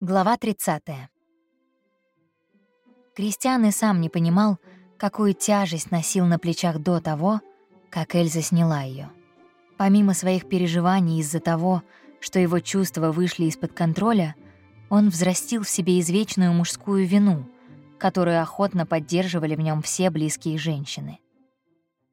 Глава 30. Кристиан и сам не понимал, какую тяжесть носил на плечах до того, как Эльза сняла ее. Помимо своих переживаний из-за того, что его чувства вышли из-под контроля, он взрастил в себе извечную мужскую вину, которую охотно поддерживали в нем все близкие женщины.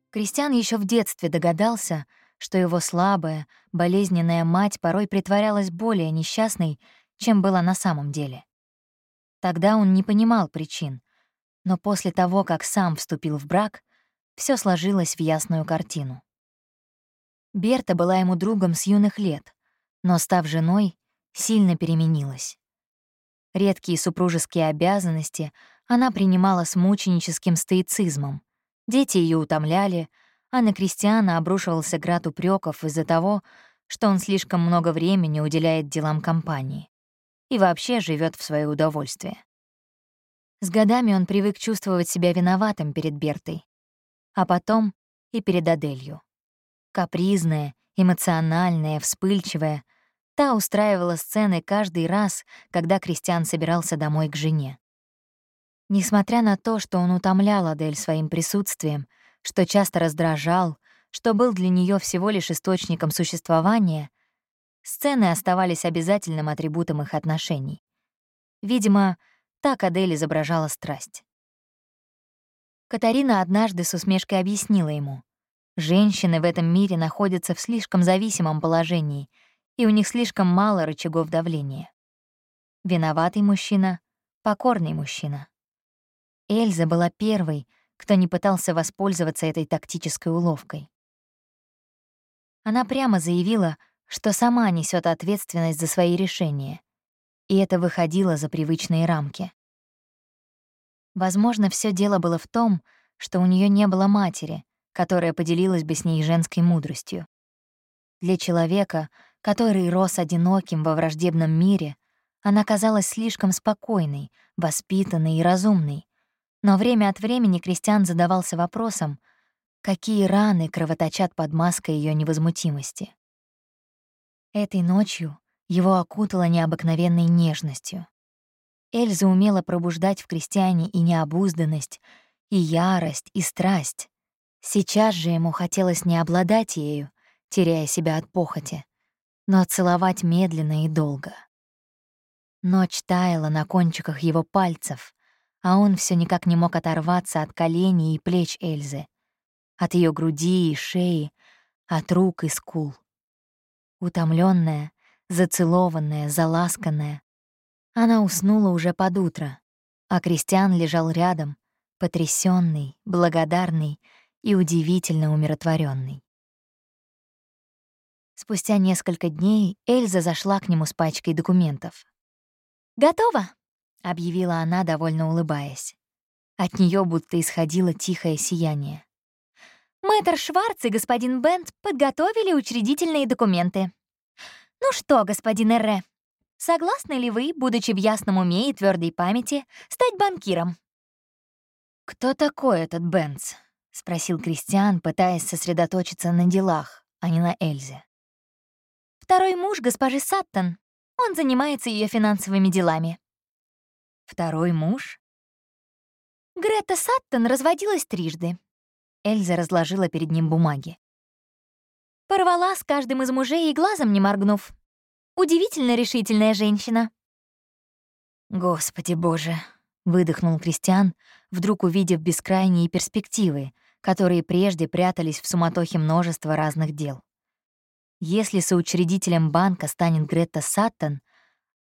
Кристиан еще в детстве догадался, что его слабая, болезненная мать порой притворялась более несчастной, чем была на самом деле. Тогда он не понимал причин, но после того, как сам вступил в брак, все сложилось в ясную картину. Берта была ему другом с юных лет, но, став женой, сильно переменилась. Редкие супружеские обязанности она принимала с мученическим стоицизмом. Дети ее утомляли, а на Кристиана обрушивался град упреков из-за того, что он слишком много времени уделяет делам компании и вообще живет в свое удовольствие. С годами он привык чувствовать себя виноватым перед Бертой, а потом и перед Аделью. Капризная, эмоциональная, вспыльчивая, та устраивала сцены каждый раз, когда Кристиан собирался домой к жене. Несмотря на то, что он утомлял Адель своим присутствием, что часто раздражал, что был для нее всего лишь источником существования, Сцены оставались обязательным атрибутом их отношений. Видимо, так Адель изображала страсть. Катарина однажды с усмешкой объяснила ему. Женщины в этом мире находятся в слишком зависимом положении, и у них слишком мало рычагов давления. Виноватый мужчина — покорный мужчина. Эльза была первой, кто не пытался воспользоваться этой тактической уловкой. Она прямо заявила, что сама несет ответственность за свои решения, и это выходило за привычные рамки. Возможно, все дело было в том, что у нее не было матери, которая поделилась бы с ней женской мудростью. Для человека, который рос одиноким во враждебном мире, она казалась слишком спокойной, воспитанной и разумной, но время от времени Кристиан задавался вопросом, какие раны кровоточат под маской ее невозмутимости. Этой ночью его окутало необыкновенной нежностью. Эльза умела пробуждать в крестьяне и необузданность, и ярость, и страсть. Сейчас же ему хотелось не обладать ею, теряя себя от похоти, но целовать медленно и долго. Ночь таяла на кончиках его пальцев, а он все никак не мог оторваться от коленей и плеч Эльзы, от ее груди и шеи, от рук и скул. Утомленная, зацелованная, заласканная. Она уснула уже под утро, а Кристиан лежал рядом, потрясенный, благодарный и удивительно умиротворенный. Спустя несколько дней Эльза зашла к нему с пачкой документов. «Готово!» — объявила она, довольно улыбаясь. От нее будто исходило тихое сияние. Мэтр Шварц и господин Бент подготовили учредительные документы. Ну что, господин Эрре, согласны ли вы, будучи в ясном уме и твердой памяти, стать банкиром? «Кто такой этот Бентс?» — спросил Кристиан, пытаясь сосредоточиться на делах, а не на Эльзе. «Второй муж госпожи Саттон. Он занимается ее финансовыми делами». «Второй муж?» Грета Саттон разводилась трижды. Эльза разложила перед ним бумаги. Порвала с каждым из мужей и глазом не моргнув. Удивительно решительная женщина. «Господи боже!» — выдохнул Кристиан, вдруг увидев бескрайние перспективы, которые прежде прятались в суматохе множества разных дел. Если соучредителем банка станет Гретта Саттон,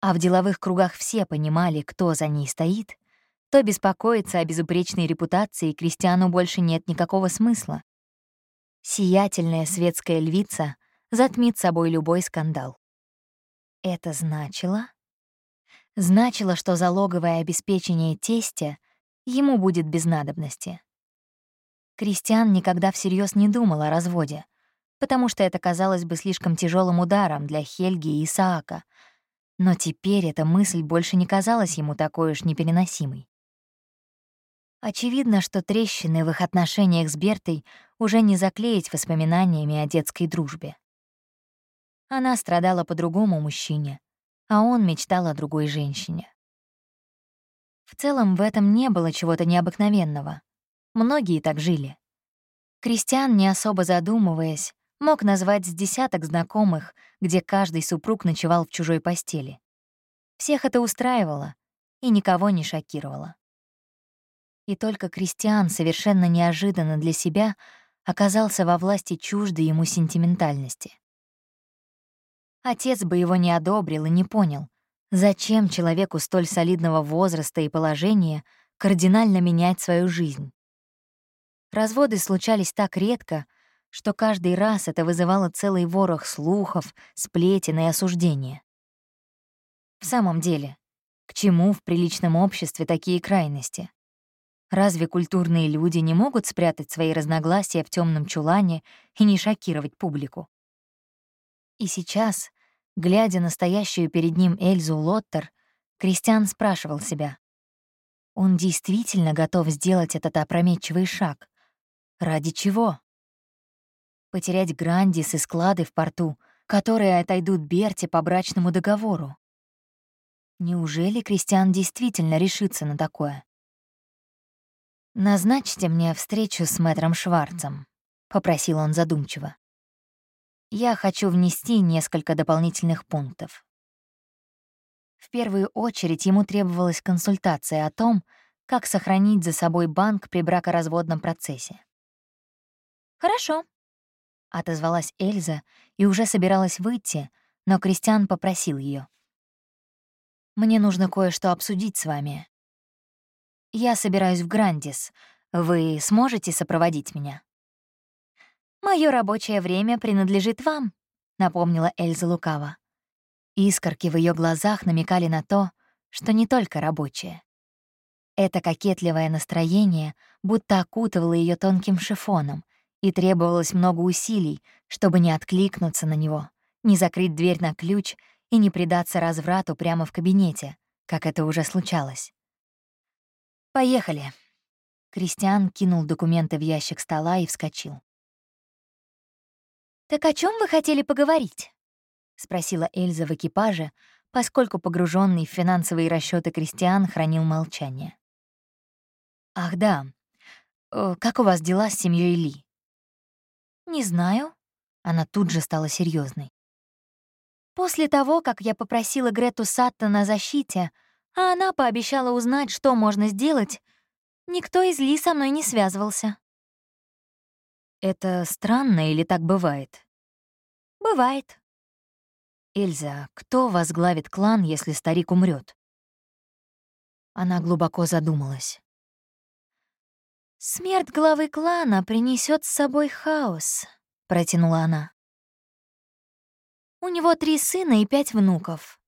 а в деловых кругах все понимали, кто за ней стоит, то беспокоиться о безупречной репутации Кристиану больше нет никакого смысла. Сиятельная светская львица затмит собой любой скандал. Это значило? Значило, что залоговое обеспечение тестя ему будет без надобности. Кристиан никогда всерьез не думал о разводе, потому что это казалось бы слишком тяжелым ударом для Хельги и Исаака, но теперь эта мысль больше не казалась ему такой уж непереносимой. Очевидно, что трещины в их отношениях с Бертой уже не заклеить воспоминаниями о детской дружбе. Она страдала по другому мужчине, а он мечтал о другой женщине. В целом в этом не было чего-то необыкновенного. Многие так жили. Кристиан, не особо задумываясь, мог назвать с десяток знакомых, где каждый супруг ночевал в чужой постели. Всех это устраивало и никого не шокировало. И только Кристиан совершенно неожиданно для себя оказался во власти чуждой ему сентиментальности. Отец бы его не одобрил и не понял, Зачем человеку столь солидного возраста и положения кардинально менять свою жизнь? Разводы случались так редко, что каждый раз это вызывало целый ворох слухов, сплетен и осуждения. В самом деле, к чему в приличном обществе такие крайности? Разве культурные люди не могут спрятать свои разногласия в темном чулане и не шокировать публику? И сейчас, Глядя на стоящую перед ним Эльзу Лоттер, Кристиан спрашивал себя. Он действительно готов сделать этот опрометчивый шаг. Ради чего? Потерять Грандис и склады в порту, которые отойдут Берти по брачному договору. Неужели Кристиан действительно решится на такое? «Назначьте мне встречу с мэтром Шварцем», — попросил он задумчиво я хочу внести несколько дополнительных пунктов. В первую очередь ему требовалась консультация о том, как сохранить за собой банк при бракоразводном процессе. «Хорошо», — отозвалась Эльза и уже собиралась выйти, но Кристиан попросил ее. «Мне нужно кое-что обсудить с вами. Я собираюсь в Грандис. Вы сможете сопроводить меня?» Мое рабочее время принадлежит вам», — напомнила Эльза лукаво. Искорки в ее глазах намекали на то, что не только рабочее. Это кокетливое настроение будто окутывало ее тонким шифоном, и требовалось много усилий, чтобы не откликнуться на него, не закрыть дверь на ключ и не предаться разврату прямо в кабинете, как это уже случалось. «Поехали». Кристиан кинул документы в ящик стола и вскочил. «Так о чем вы хотели поговорить?» — спросила Эльза в экипаже, поскольку погруженный в финансовые расчеты Кристиан хранил молчание. «Ах, да. Э, как у вас дела с семьей Ли?» «Не знаю». Она тут же стала серьезной. После того, как я попросила Грету Саттон о защите, а она пообещала узнать, что можно сделать, никто из Ли со мной не связывался. Это странно или так бывает? Бывает. Эльза, кто возглавит клан, если старик умрет? Она глубоко задумалась. «Смерть главы клана принесет с собой хаос», — протянула она. «У него три сына и пять внуков.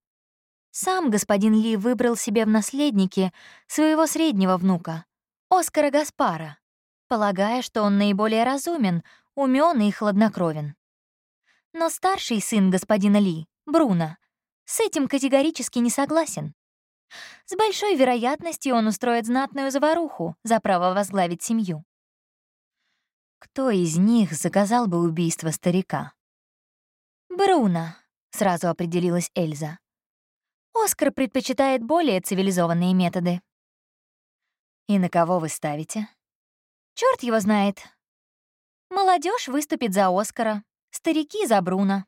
Сам господин Ли выбрал себе в наследники своего среднего внука, Оскара Гаспара полагая, что он наиболее разумен, умен и хладнокровен. Но старший сын господина Ли, Бруно, с этим категорически не согласен. С большой вероятностью он устроит знатную заваруху за право возглавить семью. Кто из них заказал бы убийство старика? «Бруно», — сразу определилась Эльза. «Оскар предпочитает более цивилизованные методы». «И на кого вы ставите?» Черт его знает. Молодежь выступит за Оскара, старики — за Бруно.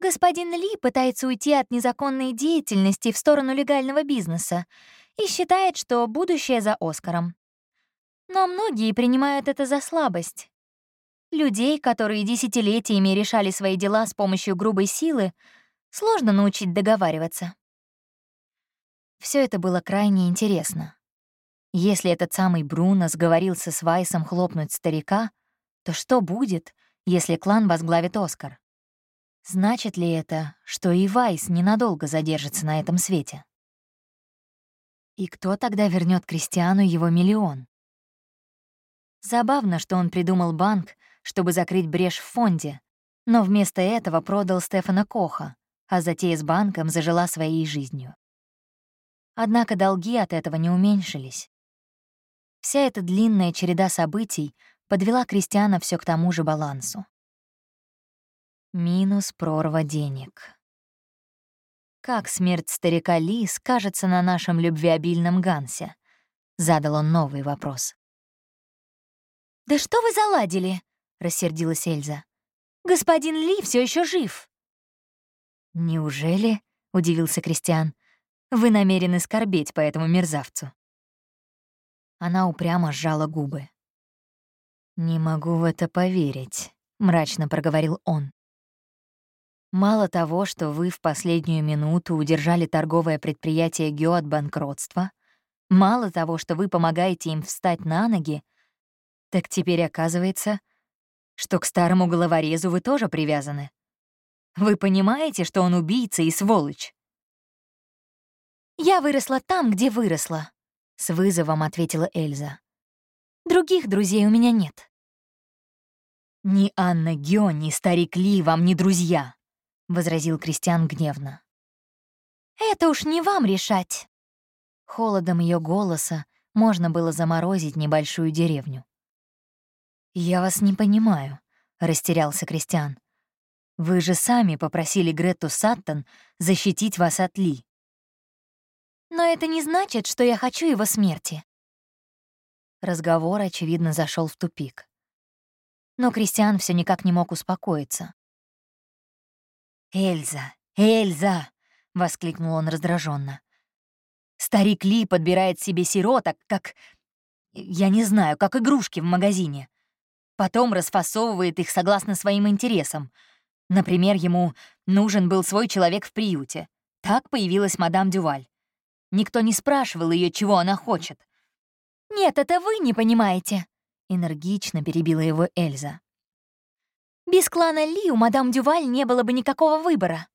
Господин Ли пытается уйти от незаконной деятельности в сторону легального бизнеса и считает, что будущее за Оскаром. Но многие принимают это за слабость. Людей, которые десятилетиями решали свои дела с помощью грубой силы, сложно научить договариваться. Все это было крайне интересно. Если этот самый Бруно сговорился с Вайсом хлопнуть старика, то что будет, если клан возглавит Оскар? Значит ли это, что и Вайс ненадолго задержится на этом свете? И кто тогда вернет Кристиану его миллион? Забавно, что он придумал банк, чтобы закрыть брешь в фонде, но вместо этого продал Стефана Коха, а затея с банком зажила своей жизнью. Однако долги от этого не уменьшились. Вся эта длинная череда событий подвела Кристиана все к тому же балансу. Минус прорва денег. Как смерть старика Ли скажется на нашем любвеобильном Гансе? Задал он новый вопрос. «Да что вы заладили?» — рассердилась Эльза. «Господин Ли все еще жив». «Неужели?» — удивился Кристиан. «Вы намерены скорбеть по этому мерзавцу?» Она упрямо сжала губы. «Не могу в это поверить», — мрачно проговорил он. «Мало того, что вы в последнюю минуту удержали торговое предприятие Гео от банкротства, мало того, что вы помогаете им встать на ноги, так теперь оказывается, что к старому головорезу вы тоже привязаны. Вы понимаете, что он убийца и сволочь?» «Я выросла там, где выросла», — с вызовом ответила Эльза. «Других друзей у меня нет». «Ни Анна Гё, ни старик Ли вам не друзья», — возразил Кристиан гневно. «Это уж не вам решать». Холодом ее голоса можно было заморозить небольшую деревню. «Я вас не понимаю», — растерялся Кристиан. «Вы же сами попросили Гретту Саттон защитить вас от Ли». «Но это не значит, что я хочу его смерти». Разговор, очевидно, зашел в тупик. Но Кристиан все никак не мог успокоиться. «Эльза! Эльза!» — воскликнул он раздраженно. «Старик Ли подбирает себе сироток, как... Я не знаю, как игрушки в магазине. Потом расфасовывает их согласно своим интересам. Например, ему нужен был свой человек в приюте. Так появилась мадам Дюваль. Никто не спрашивал ее, чего она хочет. «Нет, это вы не понимаете», — энергично перебила его Эльза. «Без клана Ли у мадам Дюваль не было бы никакого выбора.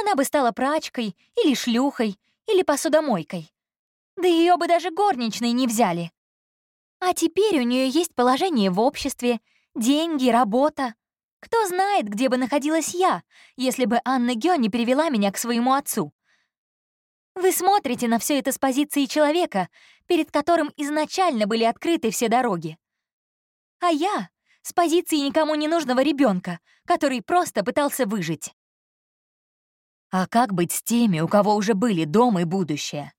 Она бы стала прачкой или шлюхой, или посудомойкой. Да ее бы даже горничной не взяли. А теперь у нее есть положение в обществе, деньги, работа. Кто знает, где бы находилась я, если бы Анна Гё не перевела меня к своему отцу. Вы смотрите на все это с позиции человека, перед которым изначально были открыты все дороги. А я — с позиции никому не нужного ребенка, который просто пытался выжить. А как быть с теми, у кого уже были дом и будущее?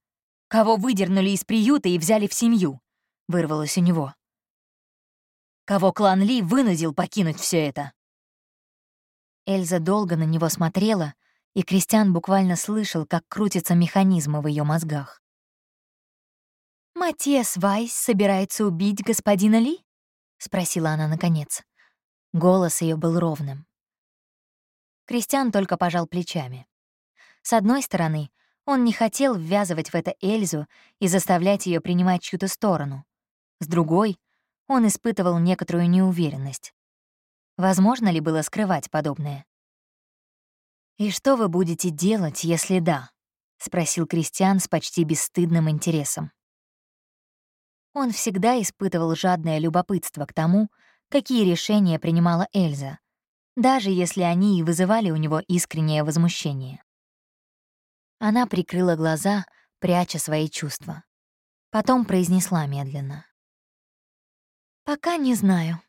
Кого выдернули из приюта и взяли в семью? — вырвалось у него. «Кого клан Ли вынудил покинуть все это?» Эльза долго на него смотрела, и Кристиан буквально слышал, как крутятся механизмы в ее мозгах. «Матиас Вайс собирается убить господина Ли?» — спросила она наконец. Голос ее был ровным. Кристиан только пожал плечами. С одной стороны, он не хотел ввязывать в это Эльзу и заставлять ее принимать чью-то сторону. С другой, он испытывал некоторую неуверенность. Возможно ли было скрывать подобное? «И что вы будете делать, если да?» — спросил Кристиан с почти бесстыдным интересом. Он всегда испытывал жадное любопытство к тому, какие решения принимала Эльза, даже если они и вызывали у него искреннее возмущение. Она прикрыла глаза, пряча свои чувства. Потом произнесла медленно. Пока не знаю.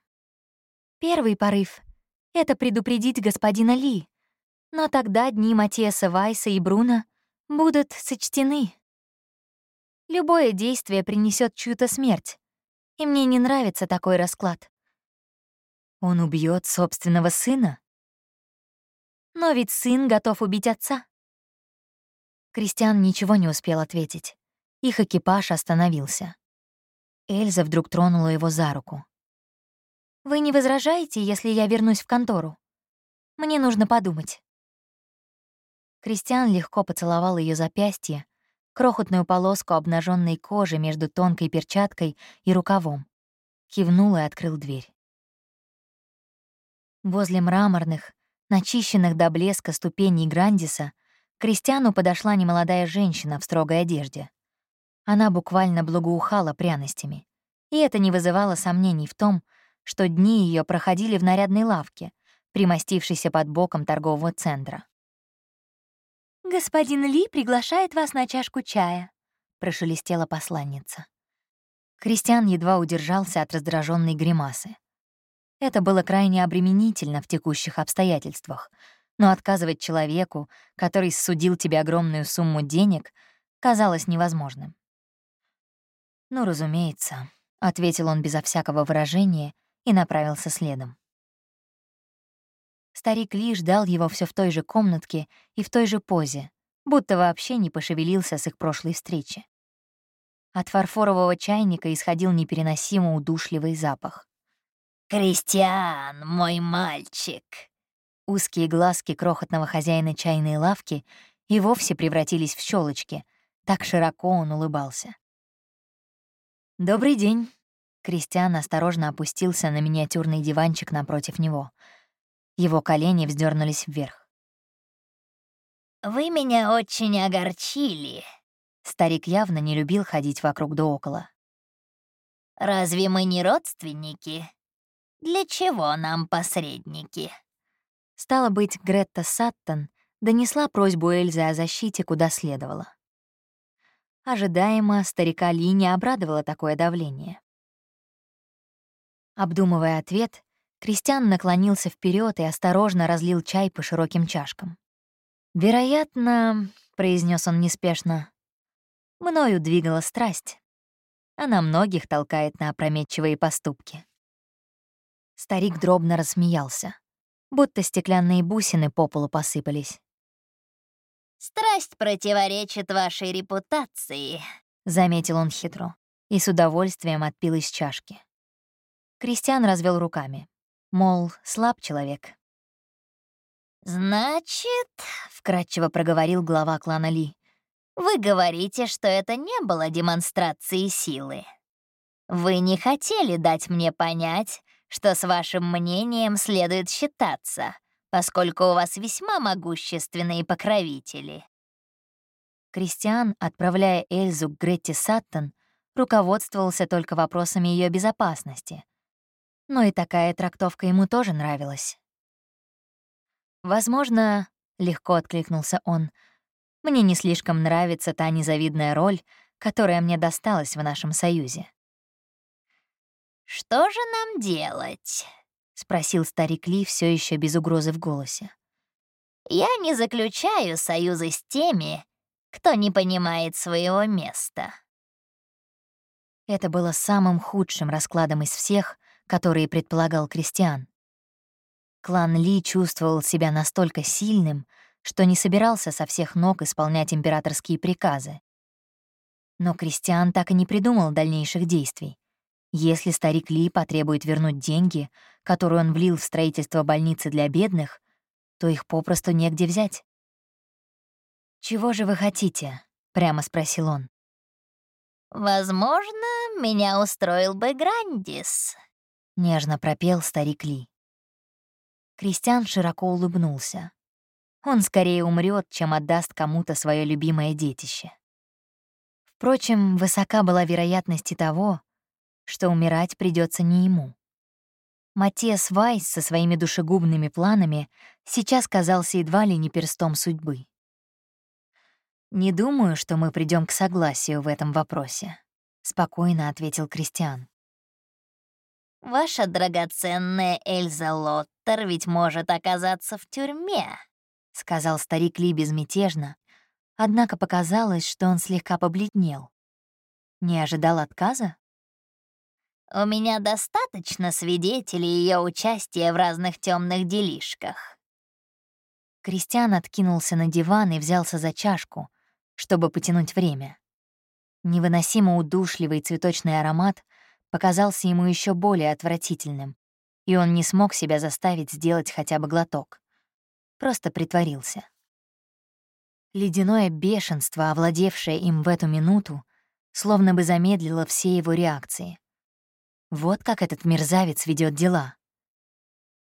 Первый порыв — это предупредить господина Ли, но тогда дни Матиаса Вайса и Бруно будут сочтены. Любое действие принесет чью-то смерть, и мне не нравится такой расклад. Он убьет собственного сына? Но ведь сын готов убить отца. Кристиан ничего не успел ответить. Их экипаж остановился. Эльза вдруг тронула его за руку. «Вы не возражаете, если я вернусь в контору? Мне нужно подумать». Кристиан легко поцеловал ее запястье, крохотную полоску обнаженной кожи между тонкой перчаткой и рукавом. Кивнул и открыл дверь. Возле мраморных, начищенных до блеска ступеней Грандиса, к Кристиану подошла немолодая женщина в строгой одежде. Она буквально благоухала пряностями. И это не вызывало сомнений в том, что дни ее проходили в нарядной лавке, примостившейся под боком торгового центра. «Господин Ли приглашает вас на чашку чая», — прошелестела посланница. Кристиан едва удержался от раздраженной гримасы. Это было крайне обременительно в текущих обстоятельствах, но отказывать человеку, который судил тебе огромную сумму денег, казалось невозможным. «Ну, разумеется», — ответил он безо всякого выражения и направился следом. Старик Ли ждал его все в той же комнатке и в той же позе, будто вообще не пошевелился с их прошлой встречи. От фарфорового чайника исходил непереносимо удушливый запах. «Кристиан, мой мальчик!» Узкие глазки крохотного хозяина чайной лавки и вовсе превратились в щелочки. Так широко он улыбался. «Добрый день!» Кристиан осторожно опустился на миниатюрный диванчик напротив него. Его колени вздернулись вверх. «Вы меня очень огорчили», Старик явно не любил ходить вокруг да около. «Разве мы не родственники? Для чего нам посредники?» Стало быть, Гретта Саттон донесла просьбу Эльзы о защите куда следовало. Ожидаемо, старика Ли не обрадовало такое давление. Обдумывая ответ, Кристиан наклонился вперед и осторожно разлил чай по широким чашкам. «Вероятно, — произнес он неспешно, Мною двигала страсть. Она многих толкает на опрометчивые поступки. Старик дробно рассмеялся, будто стеклянные бусины по полу посыпались. «Страсть противоречит вашей репутации», — заметил он хитро и с удовольствием отпил из чашки. Кристиан развел руками, мол, слаб человек. «Значит», — вкратчиво проговорил глава клана Ли, вы говорите, что это не было демонстрацией силы. Вы не хотели дать мне понять, что с вашим мнением следует считаться, поскольку у вас весьма могущественные покровители. Кристиан, отправляя Эльзу к Гретте Саттон, руководствовался только вопросами ее безопасности. Но и такая трактовка ему тоже нравилась. «Возможно, — легко откликнулся он, — мне не слишком нравится та незавидная роль, которая мне досталась в нашем союзе. «Что же нам делать?» — спросил старик Ли все еще без угрозы в голосе. «Я не заключаю союзы с теми, кто не понимает своего места». Это было самым худшим раскладом из всех, которые предполагал Кристиан. Клан Ли чувствовал себя настолько сильным, что не собирался со всех ног исполнять императорские приказы. Но Кристиан так и не придумал дальнейших действий. Если старик Ли потребует вернуть деньги, которые он влил в строительство больницы для бедных, то их попросту негде взять. «Чего же вы хотите?» — прямо спросил он. «Возможно, меня устроил бы Грандис», — нежно пропел старик Ли. Кристиан широко улыбнулся. Он скорее умрет, чем отдаст кому-то свое любимое детище. Впрочем, высока была вероятность и того, что умирать придется не ему. Матиас Вайс со своими душегубными планами сейчас казался едва ли не перстом судьбы. «Не думаю, что мы придем к согласию в этом вопросе», — спокойно ответил Кристиан. «Ваша драгоценная Эльза Лоттер ведь может оказаться в тюрьме», — сказал старик Ли безмятежно, однако показалось, что он слегка побледнел. Не ожидал отказа? «У меня достаточно свидетелей ее участия в разных темных делишках». Кристиан откинулся на диван и взялся за чашку, чтобы потянуть время. Невыносимо удушливый цветочный аромат показался ему еще более отвратительным, и он не смог себя заставить сделать хотя бы глоток просто притворился. Ледяное бешенство, овладевшее им в эту минуту, словно бы замедлило все его реакции. Вот как этот мерзавец ведет дела.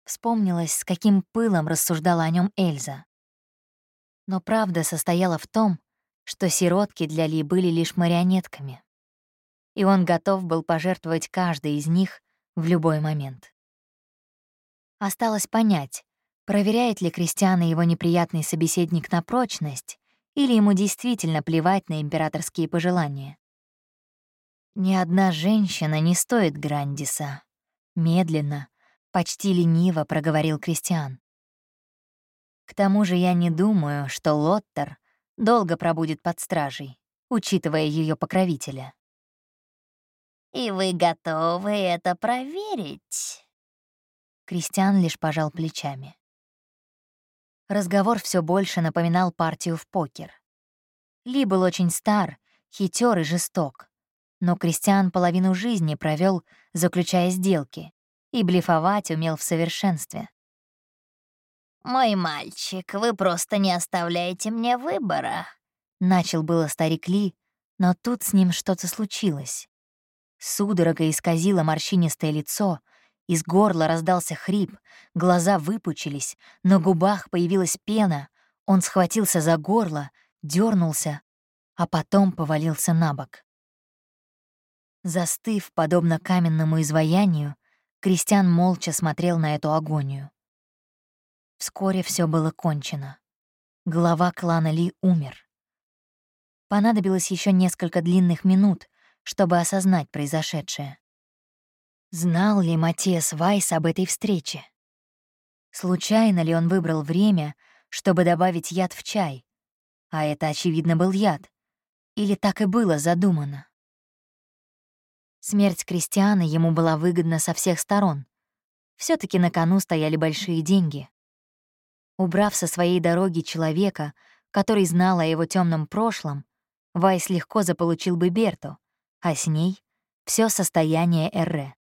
Вспомнилось, с каким пылом рассуждала о нем Эльза. Но правда состояла в том, что сиротки для Ли были лишь марионетками. И он готов был пожертвовать каждой из них в любой момент. Осталось понять, Проверяет ли Кристиана его неприятный собеседник на прочность, или ему действительно плевать на императорские пожелания? Ни одна женщина не стоит Грандиса. Медленно, почти лениво проговорил Кристиан. К тому же я не думаю, что Лоттер долго пробудет под стражей, учитывая ее покровителя. «И вы готовы это проверить?» Кристиан лишь пожал плечами. Разговор все больше напоминал партию в покер. Ли был очень стар, хитер и жесток, но Кристиан половину жизни провел, заключая сделки, и блефовать умел в совершенстве. «Мой мальчик, вы просто не оставляете мне выбора», — начал было старик Ли, но тут с ним что-то случилось. Судорога исказила морщинистое лицо, из горла раздался хрип, глаза выпучились, на губах появилась пена, он схватился за горло, дернулся, а потом повалился на бок. Застыв, подобно каменному изваянию, Кристиан молча смотрел на эту агонию. Вскоре все было кончено. Глава клана Ли умер. Понадобилось еще несколько длинных минут, чтобы осознать произошедшее. Знал ли Матиас Вайс об этой встрече? Случайно ли он выбрал время, чтобы добавить яд в чай? А это, очевидно, был яд. Или так и было задумано? Смерть Кристиана ему была выгодна со всех сторон. все таки на кону стояли большие деньги. Убрав со своей дороги человека, который знал о его темном прошлом, Вайс легко заполучил бы Берту, а с ней — все состояние Эрре.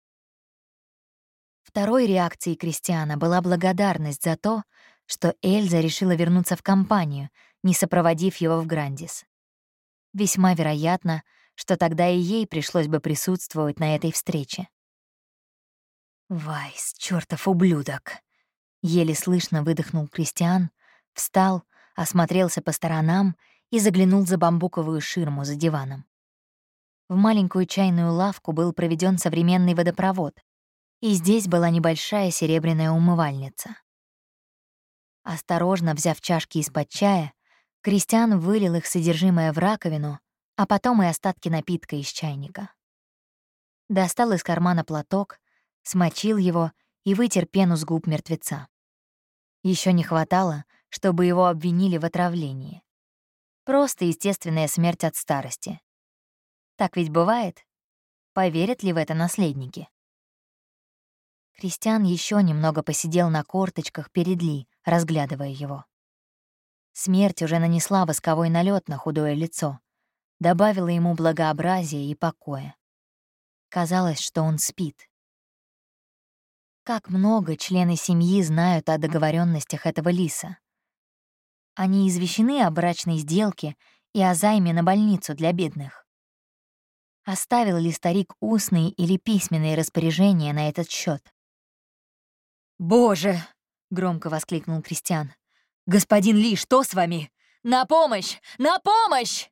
Второй реакцией Кристиана была благодарность за то, что Эльза решила вернуться в компанию, не сопроводив его в Грандис. Весьма вероятно, что тогда и ей пришлось бы присутствовать на этой встрече. «Вайс, чертов ублюдок!» Еле слышно выдохнул Кристиан, встал, осмотрелся по сторонам и заглянул за бамбуковую ширму за диваном. В маленькую чайную лавку был проведен современный водопровод, и здесь была небольшая серебряная умывальница. Осторожно взяв чашки из-под чая, Кристиан вылил их содержимое в раковину, а потом и остатки напитка из чайника. Достал из кармана платок, смочил его и вытер пену с губ мертвеца. Еще не хватало, чтобы его обвинили в отравлении. Просто естественная смерть от старости. Так ведь бывает? Поверят ли в это наследники? Кристиан еще немного посидел на корточках перед Ли, разглядывая его. Смерть уже нанесла восковой налет на худое лицо, добавила ему благообразия и покоя. Казалось, что он спит. Как много члены семьи знают о договоренностях этого лиса. Они извещены о брачной сделке и о займе на больницу для бедных. Оставил ли старик устные или письменные распоряжения на этот счет? «Боже!» — громко воскликнул Кристиан. «Господин Ли, что с вами? На помощь! На помощь!»